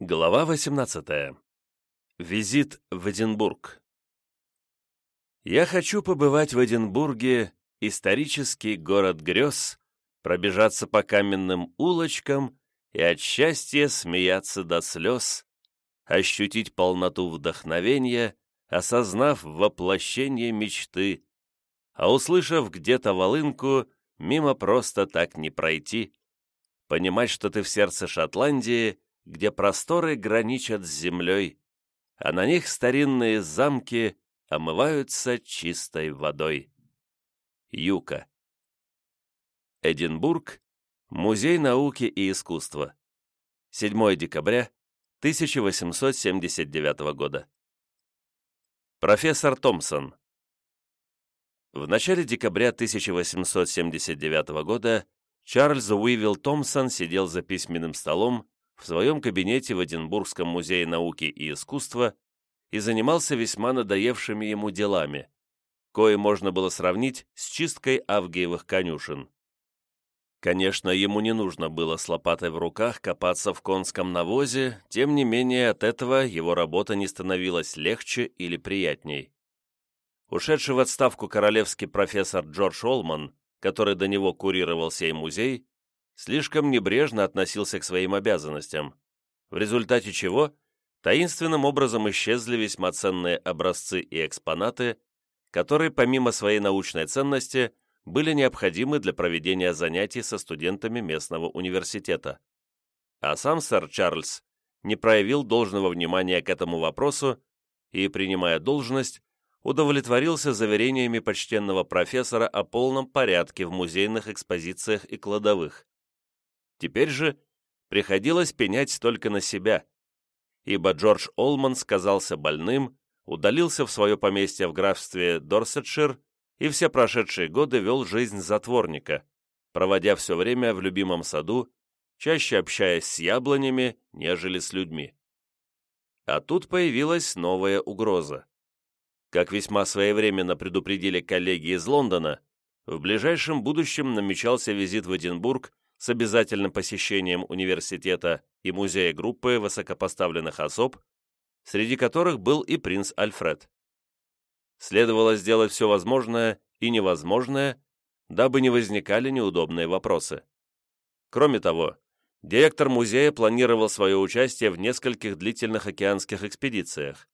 Глава 18. Визит в Эдинбург. Я хочу побывать в Эдинбурге, исторический город грез, пробежаться по каменным улочкам и от счастья смеяться до слез, ощутить полноту вдохновения, осознав воплощение мечты, а услышав где-то волынку, мимо просто так не пройти, понимать, что ты в сердце Шотландии — где просторы граничат с землей, а на них старинные замки омываются чистой водой. Юка. Эдинбург. Музей науки и искусства. 7 декабря 1879 года. Профессор Томпсон. В начале декабря 1879 года Чарльз Уивилл Томпсон сидел за письменным столом в своем кабинете в Эдинбургском музее науки и искусства и занимался весьма надоевшими ему делами, кое можно было сравнить с чисткой авгиевых конюшен. Конечно, ему не нужно было с лопатой в руках копаться в конском навозе, тем не менее от этого его работа не становилась легче или приятней. Ушедший в отставку королевский профессор Джордж Олман, который до него курировал сей музей, слишком небрежно относился к своим обязанностям, в результате чего таинственным образом исчезли весьма ценные образцы и экспонаты, которые помимо своей научной ценности были необходимы для проведения занятий со студентами местного университета. А сам сэр Чарльз не проявил должного внимания к этому вопросу и, принимая должность, удовлетворился заверениями почтенного профессора о полном порядке в музейных экспозициях и кладовых. Теперь же приходилось пенять только на себя, ибо Джордж Олман сказался больным, удалился в свое поместье в графстве Дорсетшир и все прошедшие годы вел жизнь затворника, проводя все время в любимом саду, чаще общаясь с яблонями, нежели с людьми. А тут появилась новая угроза. Как весьма своевременно предупредили коллеги из Лондона, в ближайшем будущем намечался визит в Эдинбург с обязательным посещением университета и музея группы высокопоставленных особ, среди которых был и принц Альфред. Следовало сделать все возможное и невозможное, дабы не возникали неудобные вопросы. Кроме того, директор музея планировал свое участие в нескольких длительных океанских экспедициях.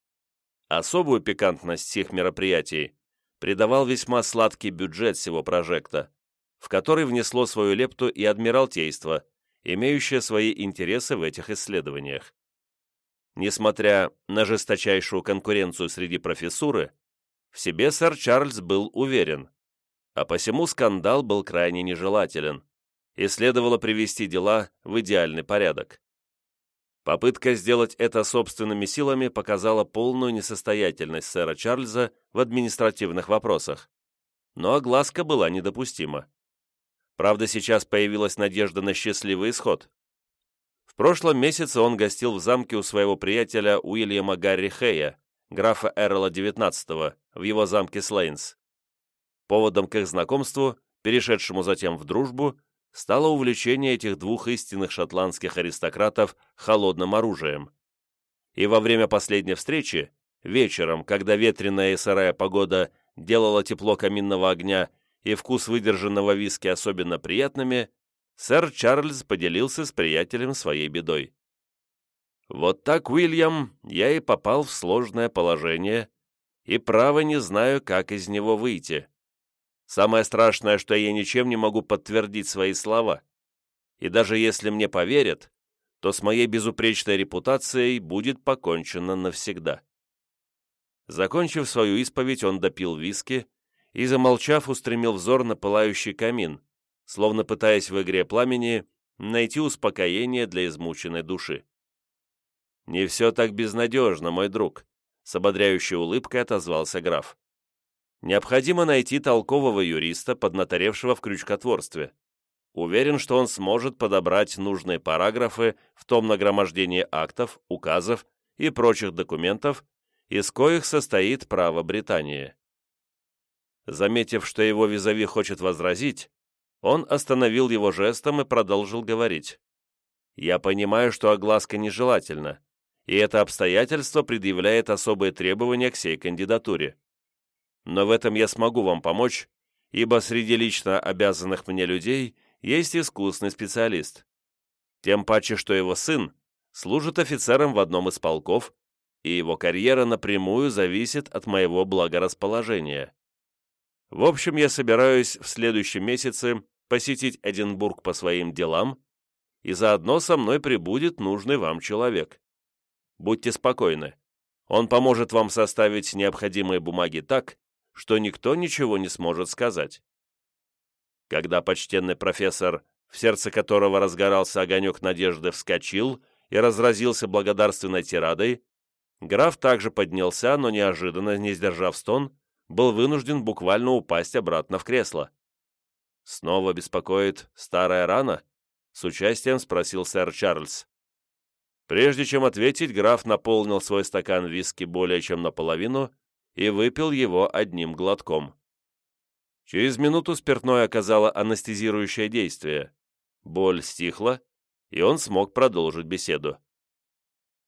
Особую пикантность всех мероприятий придавал весьма сладкий бюджет всего прожекта, в который внесло свою лепту и Адмиралтейство, имеющее свои интересы в этих исследованиях. Несмотря на жесточайшую конкуренцию среди профессуры, в себе сэр Чарльз был уверен, а посему скандал был крайне нежелателен, и следовало привести дела в идеальный порядок. Попытка сделать это собственными силами показала полную несостоятельность сэра Чарльза в административных вопросах, но огласка была недопустима. Правда, сейчас появилась надежда на счастливый исход. В прошлом месяце он гостил в замке у своего приятеля Уильяма Гарри Хэя, графа Эрла XIX, в его замке Слейнс. Поводом к их знакомству, перешедшему затем в дружбу, стало увлечение этих двух истинных шотландских аристократов холодным оружием. И во время последней встречи, вечером, когда ветреная и сырая погода делала тепло каминного огня и вкус выдержанного виски особенно приятными, сэр Чарльз поделился с приятелем своей бедой. «Вот так, Уильям, я и попал в сложное положение, и право не знаю, как из него выйти. Самое страшное, что я ничем не могу подтвердить свои слова. И даже если мне поверят, то с моей безупречной репутацией будет покончено навсегда». Закончив свою исповедь, он допил виски, и, замолчав, устремил взор на пылающий камин, словно пытаясь в игре пламени найти успокоение для измученной души. «Не все так безнадежно, мой друг», — с ободряющей улыбкой отозвался граф. «Необходимо найти толкового юриста, поднаторевшего в крючкотворстве. Уверен, что он сможет подобрать нужные параграфы в том нагромождении актов, указов и прочих документов, из коих состоит право Британии. Заметив, что его визави хочет возразить, он остановил его жестом и продолжил говорить. Я понимаю, что огласка нежелательна, и это обстоятельство предъявляет особые требования к сей кандидатуре. Но в этом я смогу вам помочь, ибо среди лично обязанных мне людей есть искусный специалист. Тем паче, что его сын служит офицером в одном из полков, и его карьера напрямую зависит от моего благорасположения. В общем, я собираюсь в следующем месяце посетить Эдинбург по своим делам, и заодно со мной прибудет нужный вам человек. Будьте спокойны. Он поможет вам составить необходимые бумаги так, что никто ничего не сможет сказать. Когда почтенный профессор, в сердце которого разгорался огонек надежды, вскочил и разразился благодарственной тирадой, граф также поднялся, но неожиданно, не сдержав стон, был вынужден буквально упасть обратно в кресло. «Снова беспокоит старая рана?» — с участием спросил сэр Чарльз. Прежде чем ответить, граф наполнил свой стакан виски более чем наполовину и выпил его одним глотком. Через минуту спиртное оказало анестезирующее действие. Боль стихла, и он смог продолжить беседу.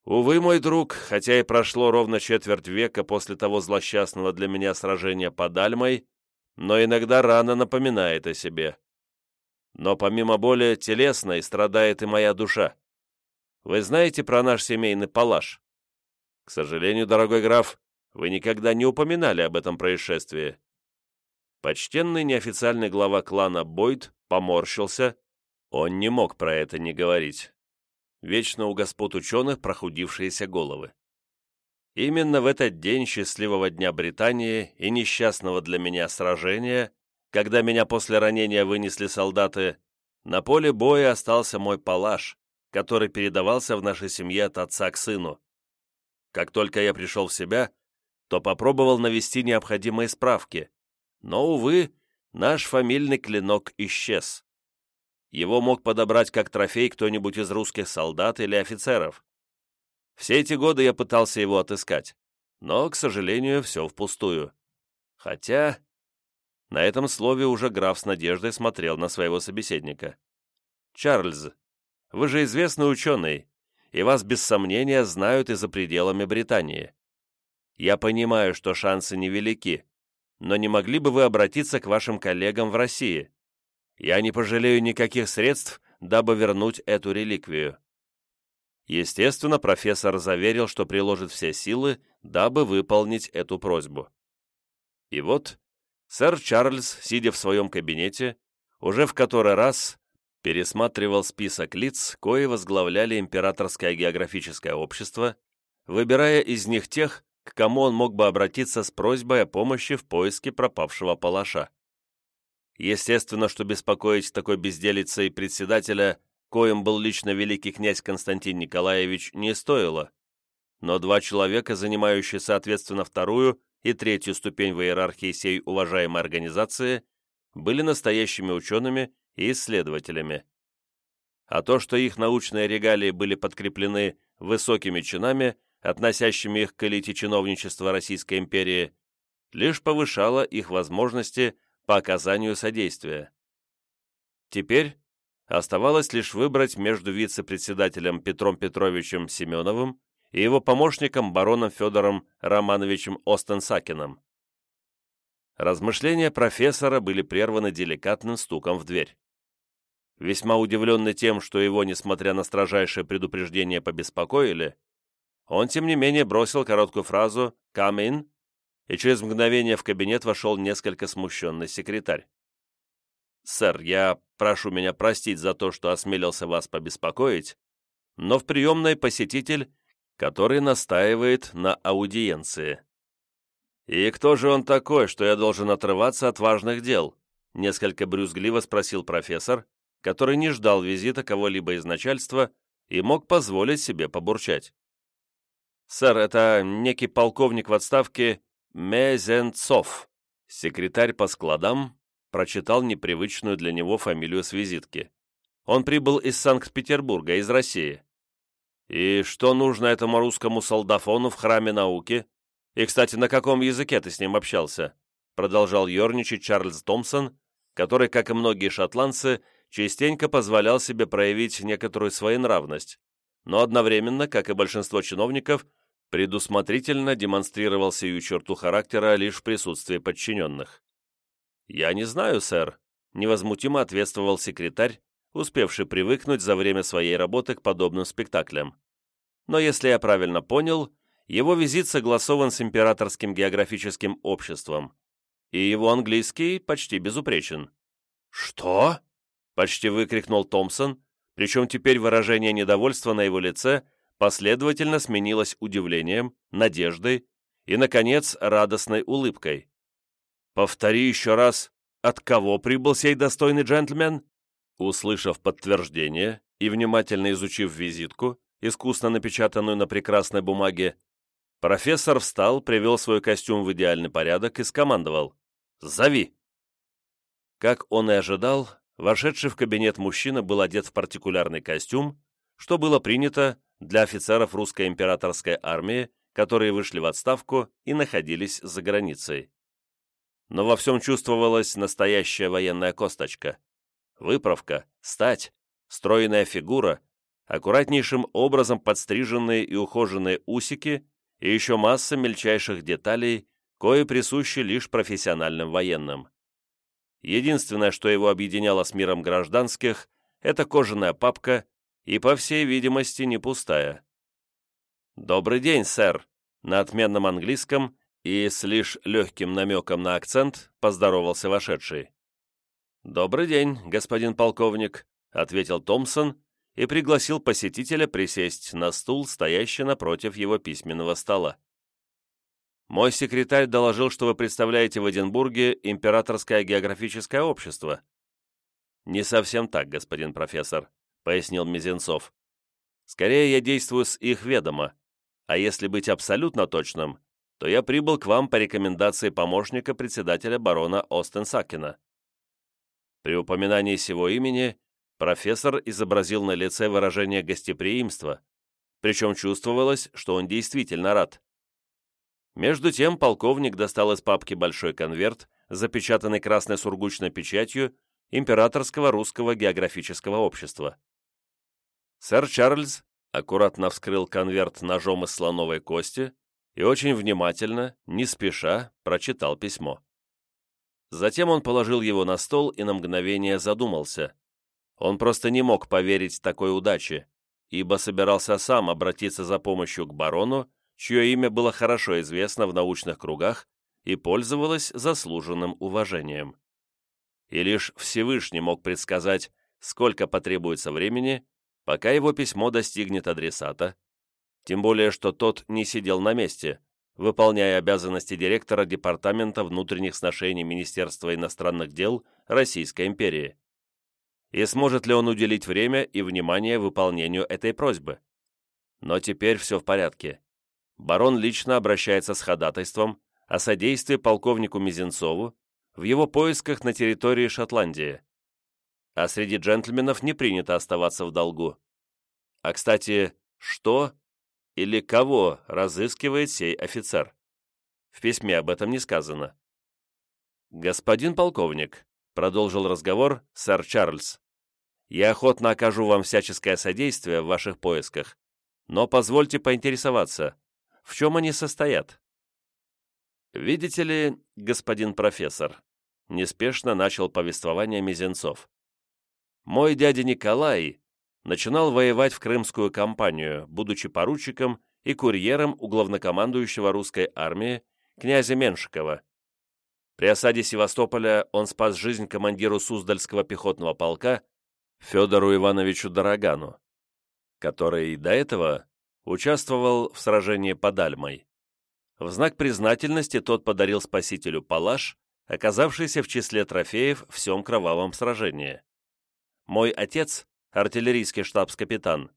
Увы, мой друг, хотя и прошло ровно четверть века после того злосчастного для меня сражения под Альмой, но иногда рана напоминает о себе. Но помимо боли телесной страдает и моя душа. Вы знаете про наш семейный палаш? К сожалению, дорогой граф, вы никогда не упоминали об этом происшествии. Почтенный неофициальный глава клана Бойд поморщился. Он не мог про это не говорить вечно у господ ученых прохудившиеся головы. Именно в этот день счастливого дня Британии и несчастного для меня сражения, когда меня после ранения вынесли солдаты, на поле боя остался мой палаш, который передавался в нашей семье от отца к сыну. Как только я пришел в себя, то попробовал навести необходимые справки, но, увы, наш фамильный клинок исчез. Его мог подобрать как трофей кто-нибудь из русских солдат или офицеров. Все эти годы я пытался его отыскать, но, к сожалению, все впустую. Хотя... На этом слове уже граф с надеждой смотрел на своего собеседника. «Чарльз, вы же известный ученый, и вас без сомнения знают и за пределами Британии. Я понимаю, что шансы невелики, но не могли бы вы обратиться к вашим коллегам в России? Я не пожалею никаких средств, дабы вернуть эту реликвию». Естественно, профессор заверил, что приложит все силы, дабы выполнить эту просьбу. И вот сэр Чарльз, сидя в своем кабинете, уже в который раз пересматривал список лиц, кои возглавляли Императорское географическое общество, выбирая из них тех, к кому он мог бы обратиться с просьбой о помощи в поиске пропавшего палаша. Естественно, что беспокоить такой безделицей председателя, коим был лично великий князь Константин Николаевич, не стоило. Но два человека, занимающие соответственно вторую и третью ступень в иерархии сей уважаемой организации, были настоящими учеными и исследователями. А то, что их научные регалии были подкреплены высокими чинами, относящими их к элите чиновничества Российской империи, лишь повышало их возможности по оказанию содействия. Теперь оставалось лишь выбрать между вице-председателем Петром Петровичем Семеновым и его помощником бароном Федором Романовичем Остенсакиным. Размышления профессора были прерваны деликатным стуком в дверь. Весьма удивленный тем, что его, несмотря на строжайшее предупреждение, побеспокоили, он, тем не менее, бросил короткую фразу «come in» и через мгновение в кабинет вошел несколько смущенный секретарь. «Сэр, я прошу меня простить за то, что осмелился вас побеспокоить, но в приемной посетитель, который настаивает на аудиенции». «И кто же он такой, что я должен отрываться от важных дел?» несколько брюзгливо спросил профессор, который не ждал визита кого-либо из начальства и мог позволить себе побурчать. «Сэр, это некий полковник в отставке Мезенцов, секретарь по складам, прочитал непривычную для него фамилию с визитки. Он прибыл из Санкт-Петербурга, из России. И что нужно этому русскому солдафону в храме науки? И, кстати, на каком языке ты с ним общался? Продолжал ерничать Чарльз Томпсон, который, как и многие шотландцы, частенько позволял себе проявить некоторую своенравность, но одновременно, как и большинство чиновников, предусмотрительно демонстрировал сию черту характера лишь в присутствии подчиненных. «Я не знаю, сэр», — невозмутимо ответствовал секретарь, успевший привыкнуть за время своей работы к подобным спектаклям. Но если я правильно понял, его визит согласован с Императорским географическим обществом, и его английский почти безупречен. «Что?» — почти выкрикнул Томпсон, причем теперь выражение недовольства на его лице последовательно сменилось удивлением, надеждой и, наконец, радостной улыбкой. «Повтори еще раз, от кого прибыл сей достойный джентльмен?» Услышав подтверждение и внимательно изучив визитку, искусно напечатанную на прекрасной бумаге, профессор встал, привел свой костюм в идеальный порядок и скомандовал «Зови!». Как он и ожидал, вошедший в кабинет мужчина был одет в партикулярный костюм, что было принято для офицеров русской императорской армии, которые вышли в отставку и находились за границей. Но во всем чувствовалась настоящая военная косточка. Выправка, стать, стройная фигура, аккуратнейшим образом подстриженные и ухоженные усики и еще масса мельчайших деталей, кое присущи лишь профессиональным военным. Единственное, что его объединяло с миром гражданских, это кожаная папка и, по всей видимости, не пустая. «Добрый день, сэр!» На отменном английском и с лишь легким намеком на акцент поздоровался вошедший. «Добрый день, господин полковник», — ответил Томпсон и пригласил посетителя присесть на стул, стоящий напротив его письменного стола. «Мой секретарь доложил, что вы представляете в Эдинбурге Императорское географическое общество». «Не совсем так, господин профессор», — пояснил Мизинцов. «Скорее я действую с их ведома, а если быть абсолютно точным, то я прибыл к вам по рекомендации помощника председателя барона Остенсакена». При упоминании сего имени профессор изобразил на лице выражение гостеприимства, причем чувствовалось, что он действительно рад. Между тем полковник достал из папки большой конверт, запечатанный красной сургучной печатью Императорского русского географического общества. Сэр Чарльз аккуратно вскрыл конверт ножом из слоновой кости и очень внимательно, не спеша, прочитал письмо. Затем он положил его на стол и на мгновение задумался. Он просто не мог поверить такой удаче, ибо собирался сам обратиться за помощью к барону, чье имя было хорошо известно в научных кругах и пользовалось заслуженным уважением. И лишь Всевышний мог предсказать, сколько потребуется времени, пока его письмо достигнет адресата, тем более что тот не сидел на месте, выполняя обязанности директора Департамента внутренних сношений Министерства иностранных дел Российской империи. И сможет ли он уделить время и внимание выполнению этой просьбы? Но теперь все в порядке. Барон лично обращается с ходатайством о содействии полковнику Мизинцову в его поисках на территории Шотландии. А среди джентльменов не принято оставаться в долгу. А, кстати, что или кого разыскивает сей офицер. В письме об этом не сказано. «Господин полковник», — продолжил разговор сэр Чарльз, «я охотно окажу вам всяческое содействие в ваших поисках, но позвольте поинтересоваться, в чем они состоят?» «Видите ли, господин профессор», — неспешно начал повествование Мизенцов, «мой дядя Николай начинал воевать в Крымскую кампанию, будучи поручиком и курьером у главнокомандующего русской армии князя Меншикова. При осаде Севастополя он спас жизнь командиру Суздальского пехотного полка Федору Ивановичу Дорогану, который до этого участвовал в сражении под Альмой. В знак признательности тот подарил спасителю палаш, оказавшийся в числе трофеев в всем кровавом сражении. Мой отец артиллерийский штабс-капитан,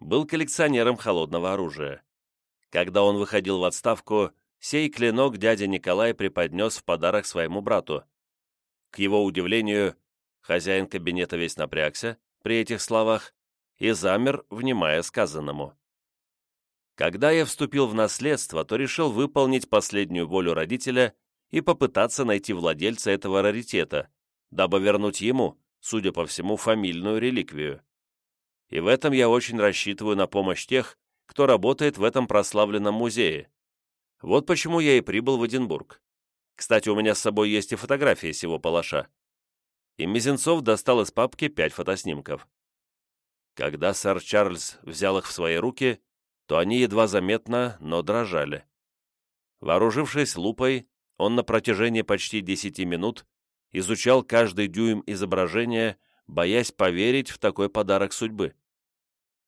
был коллекционером холодного оружия. Когда он выходил в отставку, сей клинок дядя Николай преподнес в подарок своему брату. К его удивлению, хозяин кабинета весь напрягся при этих словах и замер, внимая сказанному. Когда я вступил в наследство, то решил выполнить последнюю волю родителя и попытаться найти владельца этого раритета, дабы вернуть ему, судя по всему, фамильную реликвию. И в этом я очень рассчитываю на помощь тех, кто работает в этом прославленном музее. Вот почему я и прибыл в Эдинбург. Кстати, у меня с собой есть и фотографии сего палаша. И Мизинцов достал из папки пять фотоснимков. Когда сэр Чарльз взял их в свои руки, то они едва заметно, но дрожали. Вооружившись лупой, он на протяжении почти десяти минут изучал каждый дюйм изображения, боясь поверить в такой подарок судьбы.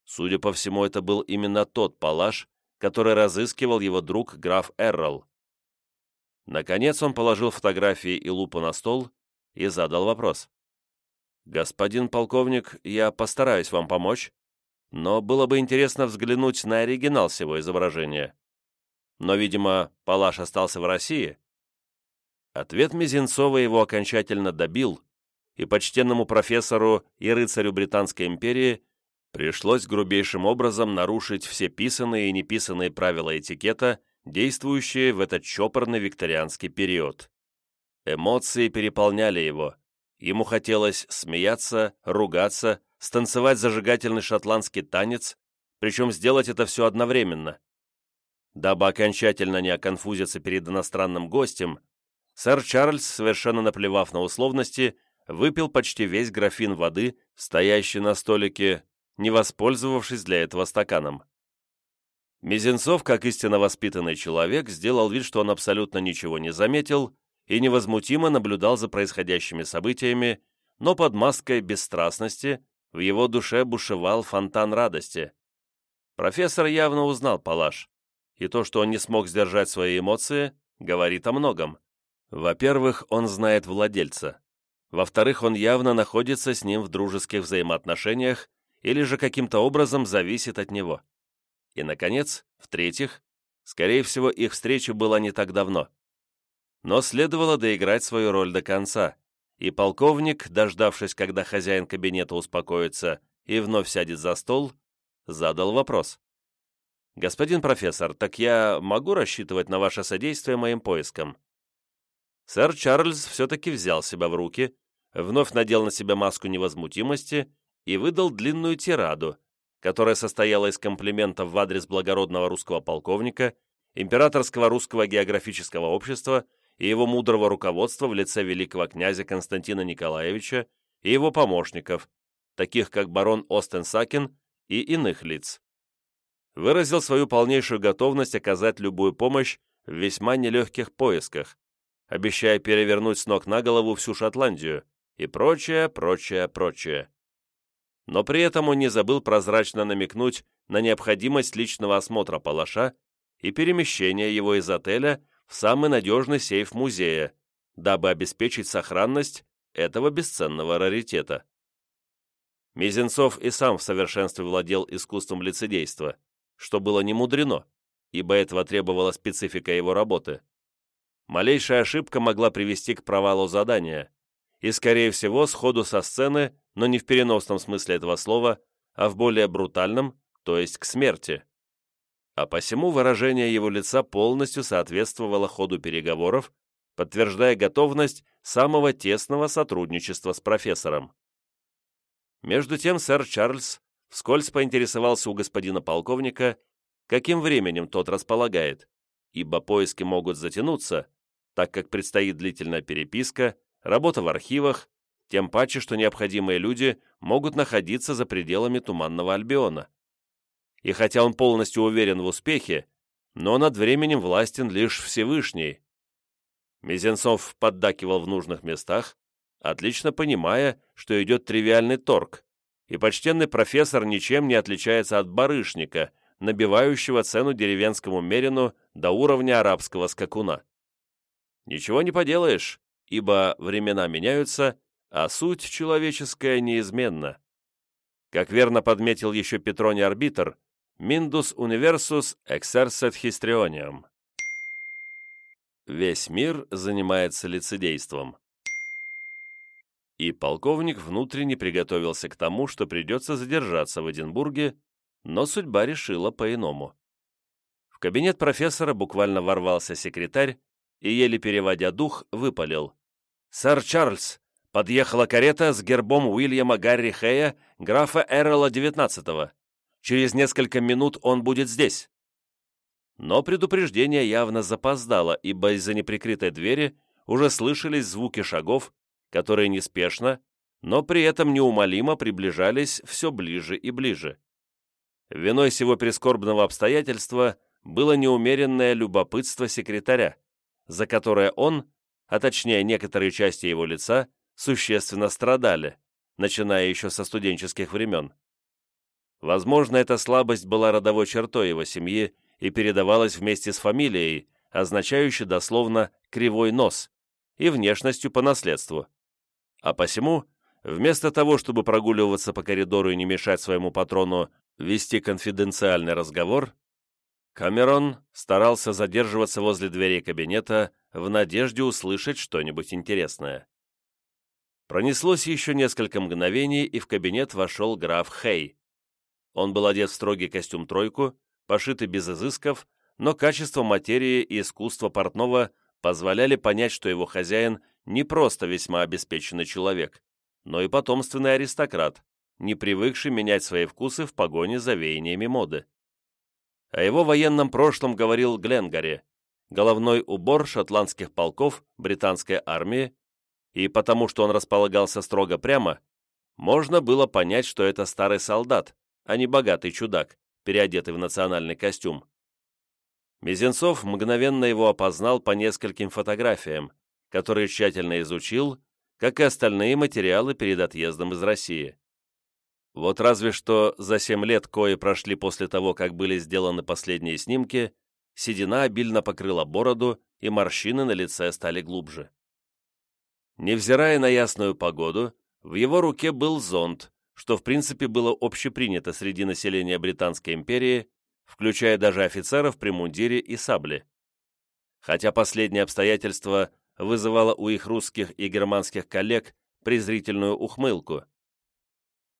Судя по всему, это был именно тот палаш, который разыскивал его друг граф Эррол. Наконец он положил фотографии и лупу на стол и задал вопрос. «Господин полковник, я постараюсь вам помочь, но было бы интересно взглянуть на оригинал всего изображения. Но, видимо, Палаш остался в России?» Ответ Мизинцова его окончательно добил, и почтенному профессору и рыцарю Британской империи пришлось грубейшим образом нарушить все писанные и неписанные правила этикета, действующие в этот чопорный викторианский период. Эмоции переполняли его. Ему хотелось смеяться, ругаться, станцевать зажигательный шотландский танец, причем сделать это все одновременно. Дабы окончательно не оконфузиться перед иностранным гостем, сэр Чарльз, совершенно наплевав на условности, выпил почти весь графин воды, стоящий на столике, не воспользовавшись для этого стаканом. Мизинцов, как истинно воспитанный человек, сделал вид, что он абсолютно ничего не заметил и невозмутимо наблюдал за происходящими событиями, но под маской бесстрастности в его душе бушевал фонтан радости. Профессор явно узнал Палаш, и то, что он не смог сдержать свои эмоции, говорит о многом. Во-первых, он знает владельца. Во-вторых, он явно находится с ним в дружеских взаимоотношениях или же каким-то образом зависит от него. И, наконец, в-третьих, скорее всего, их встреча была не так давно. Но следовало доиграть свою роль до конца, и полковник, дождавшись, когда хозяин кабинета успокоится и вновь сядет за стол, задал вопрос. «Господин профессор, так я могу рассчитывать на ваше содействие моим поискам?» Сэр Чарльз все-таки взял себя в руки, вновь надел на себя маску невозмутимости и выдал длинную тираду, которая состояла из комплиментов в адрес благородного русского полковника, императорского русского географического общества и его мудрого руководства в лице великого князя Константина Николаевича и его помощников, таких как барон Остенсакин и иных лиц. Выразил свою полнейшую готовность оказать любую помощь в весьма нелегких поисках, обещая перевернуть с ног на голову всю Шотландию и прочее, прочее, прочее. Но при этом он не забыл прозрачно намекнуть на необходимость личного осмотра палаша и перемещения его из отеля в самый надежный сейф музея, дабы обеспечить сохранность этого бесценного раритета. Мизинцов и сам в совершенстве владел искусством лицедейства, что было не мудрено, ибо этого требовала специфика его работы. Малейшая ошибка могла привести к провалу задания, и, скорее всего, сходу со сцены, но не в переносном смысле этого слова, а в более брутальном, то есть к смерти. А посему выражение его лица полностью соответствовало ходу переговоров, подтверждая готовность самого тесного сотрудничества с профессором. Между тем сэр Чарльз вскользь поинтересовался у господина полковника, каким временем тот располагает, ибо поиски могут затянуться, так как предстоит длительная переписка, работа в архивах, тем паче, что необходимые люди могут находиться за пределами Туманного Альбиона. И хотя он полностью уверен в успехе, но над временем властен лишь Всевышний. Мизенцов поддакивал в нужных местах, отлично понимая, что идет тривиальный торг, и почтенный профессор ничем не отличается от барышника, набивающего цену деревенскому мерину до уровня арабского скакуна. Ничего не поделаешь, ибо времена меняются, а суть человеческая неизменна. Как верно подметил еще Петроний Арбитр, «Mindus universus exercet histrionium». Весь мир занимается лицедейством. И полковник внутренне приготовился к тому, что придется задержаться в Эдинбурге, но судьба решила по-иному. В кабинет профессора буквально ворвался секретарь и, еле переводя дух, выпалил. «Сэр Чарльз, Подъехала карета с гербом Уильяма Гарри Хэя, графа Эрла XIX. Через несколько минут он будет здесь». Но предупреждение явно запоздало, ибо из-за неприкрытой двери уже слышались звуки шагов, которые неспешно, но при этом неумолимо приближались все ближе и ближе. Виной всего прискорбного обстоятельства было неумеренное любопытство секретаря, за которое он, а точнее некоторые части его лица, существенно страдали, начиная еще со студенческих времен. Возможно, эта слабость была родовой чертой его семьи и передавалась вместе с фамилией, означающей дословно «кривой нос», и внешностью по наследству. А посему, вместо того, чтобы прогуливаться по коридору и не мешать своему патрону вести конфиденциальный разговор, Камерон старался задерживаться возле дверей кабинета в надежде услышать что-нибудь интересное. Пронеслось еще несколько мгновений, и в кабинет вошел граф Хей. Он был одет в строгий костюм-тройку, пошитый без изысков, но качество материи и искусство портного позволяли понять, что его хозяин не просто весьма обеспеченный человек, но и потомственный аристократ, не привыкший менять свои вкусы в погоне за веяниями моды. О его военном прошлом говорил Гленгари, головной убор шотландских полков британской армии, и потому что он располагался строго прямо, можно было понять, что это старый солдат, а не богатый чудак, переодетый в национальный костюм. Мизинцов мгновенно его опознал по нескольким фотографиям, которые тщательно изучил, как и остальные материалы перед отъездом из России. Вот разве что за семь лет, кои прошли после того, как были сделаны последние снимки, седина обильно покрыла бороду, и морщины на лице стали глубже. Невзирая на ясную погоду, в его руке был зонт, что в принципе было общепринято среди населения Британской империи, включая даже офицеров при мундире и сабле. Хотя последнее обстоятельство вызывало у их русских и германских коллег презрительную ухмылку.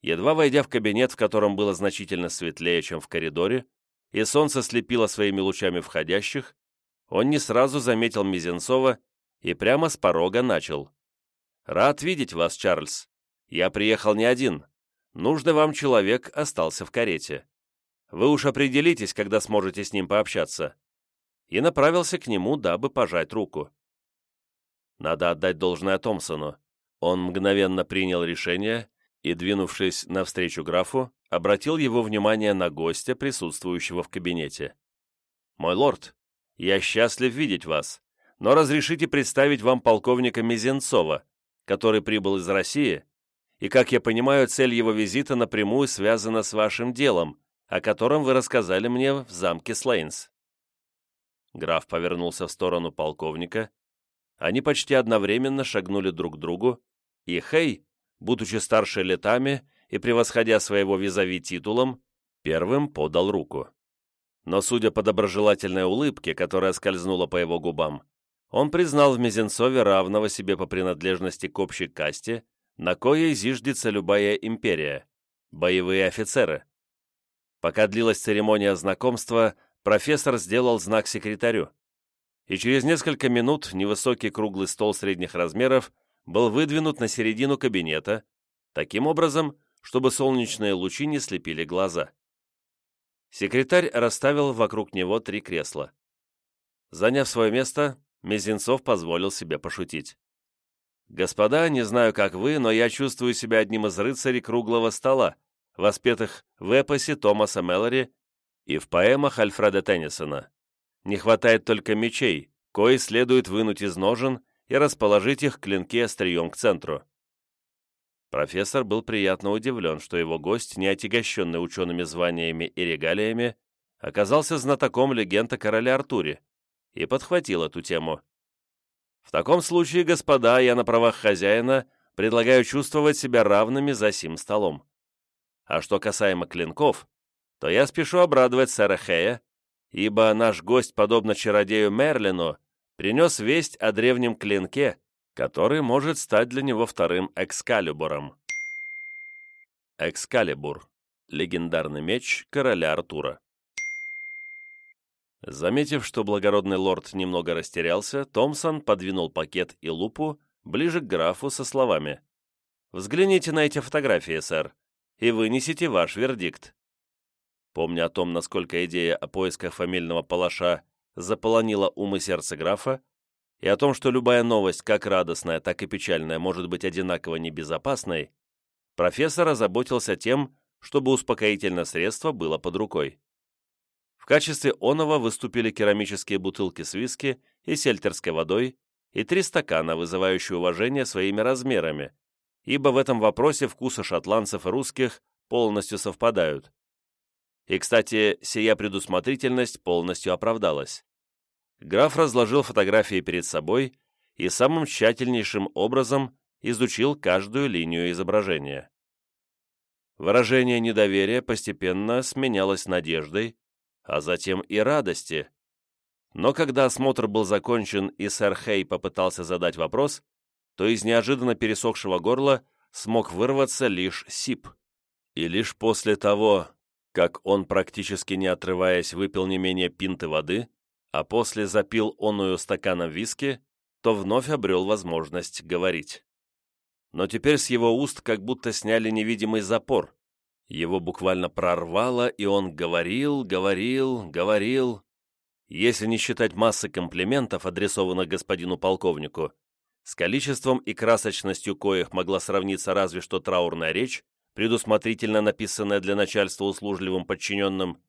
Едва войдя в кабинет, в котором было значительно светлее, чем в коридоре, и солнце слепило своими лучами входящих, он не сразу заметил Мизенцова и прямо с порога начал. «Рад видеть вас, Чарльз. Я приехал не один. Нужный вам человек остался в карете. Вы уж определитесь, когда сможете с ним пообщаться». И направился к нему, дабы пожать руку. Надо отдать должное Томпсону. Он мгновенно принял решение и, двинувшись навстречу графу, обратил его внимание на гостя, присутствующего в кабинете. «Мой лорд, я счастлив видеть вас, но разрешите представить вам полковника Мизенцова, который прибыл из России и, как я понимаю, цель его визита напрямую связана с вашим делом, о котором вы рассказали мне в замке Слейнс». Граф повернулся в сторону полковника. Они почти одновременно шагнули друг к другу, и Хей, будучи старше летами и превосходя своего визави титулом, первым подал руку. Но, судя по доброжелательной улыбке, которая скользнула по его губам, он признал в Мизенцове равного себе по принадлежности к общей касте на коей зиждется любая империя, боевые офицеры. Пока длилась церемония знакомства, профессор сделал знак секретарю, и через несколько минут невысокий круглый стол средних размеров был выдвинут на середину кабинета, таким образом, чтобы солнечные лучи не слепили глаза. Секретарь расставил вокруг него три кресла. Заняв свое место, Мизинцов позволил себе пошутить. «Господа, не знаю, как вы, но я чувствую себя одним из рыцарей круглого стола, воспетых в эпосе Томаса Мэллори и в поэмах Альфреда Теннисона. Не хватает только мечей, кои следует вынуть из ножен и расположить их клинки острием к центру». Профессор был приятно удивлен, что его гость, не отягощенный учеными званиями и регалиями, оказался знатоком легенд о короле Артуре, и подхватил эту тему. В таком случае, господа, я на правах хозяина предлагаю чувствовать себя равными за сим столом. А что касаемо клинков, то я спешу обрадовать сэра Хэя, ибо наш гость, подобно чародею Мерлину, принес весть о древнем клинке, который может стать для него вторым Экскалибуром. Экскалибур — легендарный меч короля Артура. Заметив, что благородный лорд немного растерялся, Томпсон подвинул пакет и лупу, ближе к графу со словами «Взгляните на эти фотографии, сэр, и вынесите ваш вердикт». Помня о том, насколько идея о поисках фамильного палаша заполонила ум и сердце графа, и о том, что любая новость, как радостная, так и печальная, может быть одинаково небезопасной, профессор озаботился тем, чтобы успокоительное средство было под рукой. В качестве оного выступили керамические бутылки с виски и сельтерской водой и три стакана, вызывающие уважение своими размерами, ибо в этом вопросе вкусы шотландцев и русских полностью совпадают. И, кстати, сия предусмотрительность полностью оправдалась. Граф разложил фотографии перед собой и самым тщательнейшим образом изучил каждую линию изображения. Выражение недоверия постепенно сменялось надеждой, а затем и радости. Но когда осмотр был закончен и сэр Хей попытался задать вопрос, то из неожиданно пересохшего горла смог вырваться лишь сип. И лишь после того, как он, практически не отрываясь, выпил не менее пинты воды, а после запил оную стаканом виски, то вновь обрел возможность говорить. Но теперь с его уст как будто сняли невидимый запор. Его буквально прорвало, и он говорил, говорил, говорил. Если не считать массы комплиментов, адресованных господину полковнику, с количеством и красочностью коих могла сравниться разве что траурная речь, предусмотрительно написанная для начальства услужливым подчиненным,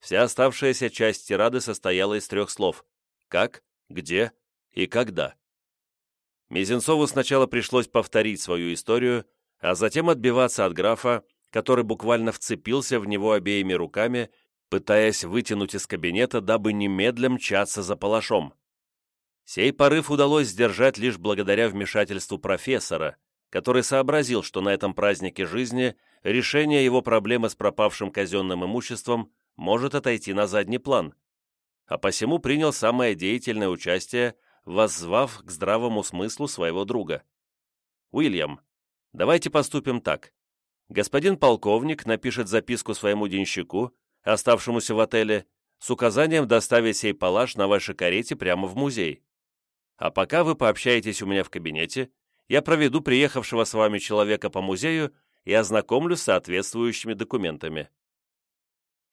Вся оставшаяся часть тирады состояла из трех слов «как», «где» и «когда». Мизинцову сначала пришлось повторить свою историю, а затем отбиваться от графа, который буквально вцепился в него обеими руками, пытаясь вытянуть из кабинета, дабы немедля мчаться за палашом. Сей порыв удалось сдержать лишь благодаря вмешательству профессора, который сообразил, что на этом празднике жизни решение его проблемы с пропавшим казенным имуществом может отойти на задний план, а посему принял самое деятельное участие, воззвав к здравому смыслу своего друга. «Уильям, давайте поступим так. Господин полковник напишет записку своему денщику, оставшемуся в отеле, с указанием доставить сей палаш на вашей карете прямо в музей. А пока вы пообщаетесь у меня в кабинете, я проведу приехавшего с вами человека по музею и ознакомлю с соответствующими документами.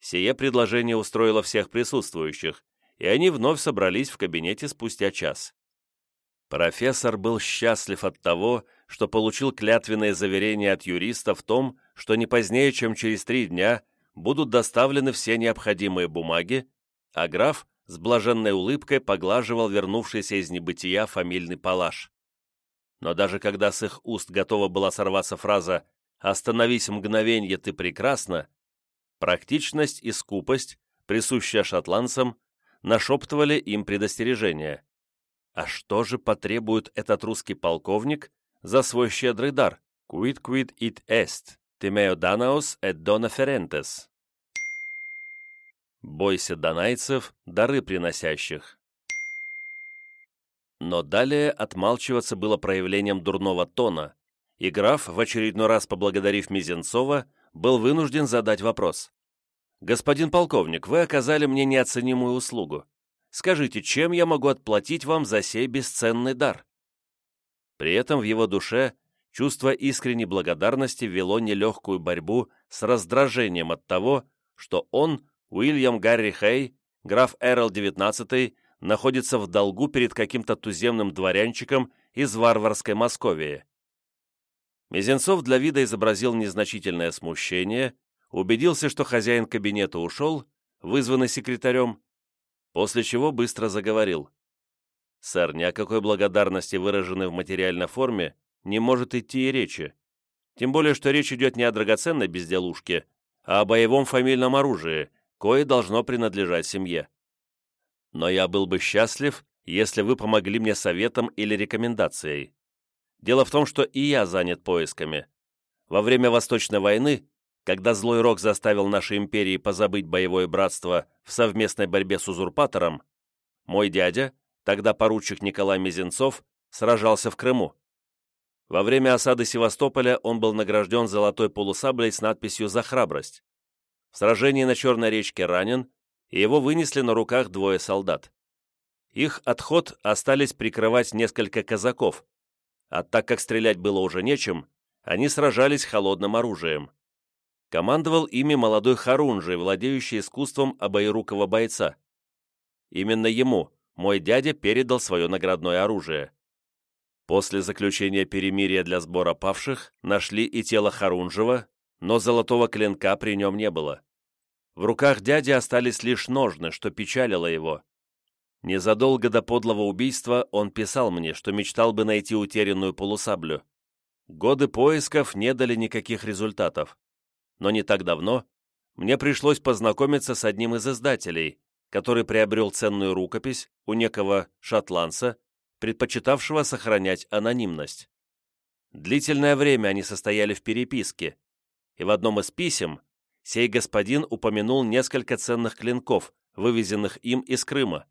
Сие предложение устроило всех присутствующих, и они вновь собрались в кабинете спустя час. Профессор был счастлив от того, что получил клятвенное заверение от юриста в том, что не позднее, чем через три дня, будут доставлены все необходимые бумаги, а граф с блаженной улыбкой поглаживал вернувшийся из небытия фамильный палаш. Но даже когда с их уст готова была сорваться фраза «Остановись мгновенье, ты прекрасна», Практичность и скупость, присущая шотландцам, нашептывали им предостережения. А что же потребует этот русский полковник за свой щедрый дар? «Quid quid it est, timeo danaos et dona ferentes». «Бойся донайцев, дары приносящих». Но далее отмалчиваться было проявлением дурного тона, и граф, в очередной раз поблагодарив Мизенцова, был вынужден задать вопрос. «Господин полковник, вы оказали мне неоценимую услугу. Скажите, чем я могу отплатить вам за сей бесценный дар?» При этом в его душе чувство искренней благодарности вело нелегкую борьбу с раздражением от того, что он, Уильям Гарри Хей, граф Эрл XIX, находится в долгу перед каким-то туземным дворянчиком из варварской Московии. Мизенцов для вида изобразил незначительное смущение, убедился, что хозяин кабинета ушел, вызванный секретарем, после чего быстро заговорил. «Сэр, ни о какой благодарности, выраженной в материальной форме, не может идти и речи. Тем более, что речь идет не о драгоценной безделушке, а о боевом фамильном оружии, кое должно принадлежать семье. Но я был бы счастлив, если вы помогли мне советом или рекомендацией. Дело в том, что и я занят поисками. Во время Восточной войны, когда злой рок заставил наши империи позабыть боевое братство в совместной борьбе с узурпатором, мой дядя, тогда поручик Николай Мизинцов, сражался в Крыму. Во время осады Севастополя он был награжден золотой полусаблей с надписью «За храбрость». В сражении на Черной речке ранен, и его вынесли на руках двое солдат. Их отход остались прикрывать несколько казаков, а так как стрелять было уже нечем, они сражались холодным оружием. Командовал ими молодой Харунжий, владеющий искусством обоирукого бойца. Именно ему мой дядя передал свое наградное оружие. После заключения перемирия для сбора павших нашли и тело Харунжева, но золотого клинка при нем не было. В руках дяди остались лишь ножны, что печалило его. Незадолго до подлого убийства он писал мне, что мечтал бы найти утерянную полусаблю. Годы поисков не дали никаких результатов. Но не так давно мне пришлось познакомиться с одним из издателей, который приобрел ценную рукопись у некого шотландца, предпочитавшего сохранять анонимность. Длительное время они состояли в переписке, и в одном из писем сей господин упомянул несколько ценных клинков, вывезенных им из Крыма.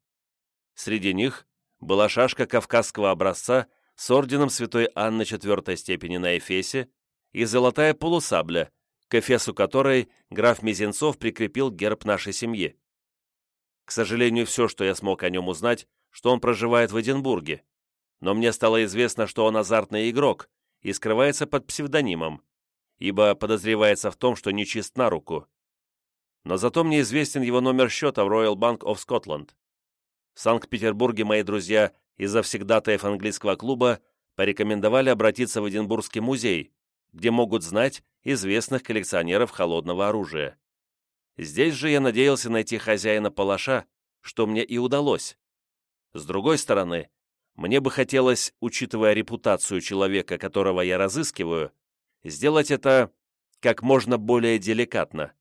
Среди них была шашка кавказского образца с орденом святой Анны четвертой степени на Эфесе и золотая полусабля, к эфесу которой граф Мизинцов прикрепил герб нашей семьи. К сожалению, все, что я смог о нем узнать, что он проживает в Эдинбурге, но мне стало известно, что он азартный игрок и скрывается под псевдонимом ибо подозревается в том, что нечист на руку. Но зато мне известен его номер счета в Royal Bank of Scotland. В Санкт-Петербурге мои друзья из завсегдатаев английского клуба порекомендовали обратиться в Эдинбургский музей, где могут знать известных коллекционеров холодного оружия. Здесь же я надеялся найти хозяина палаша, что мне и удалось. С другой стороны, мне бы хотелось, учитывая репутацию человека, которого я разыскиваю, сделать это как можно более деликатно.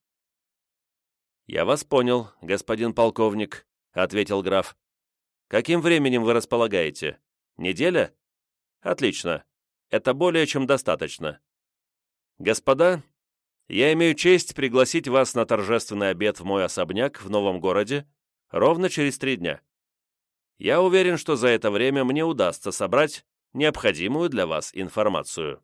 «Я вас понял, господин полковник», — ответил граф. «Каким временем вы располагаете? Неделя? Отлично. Это более чем достаточно. Господа, я имею честь пригласить вас на торжественный обед в мой особняк в новом городе ровно через три дня. Я уверен, что за это время мне удастся собрать необходимую для вас информацию».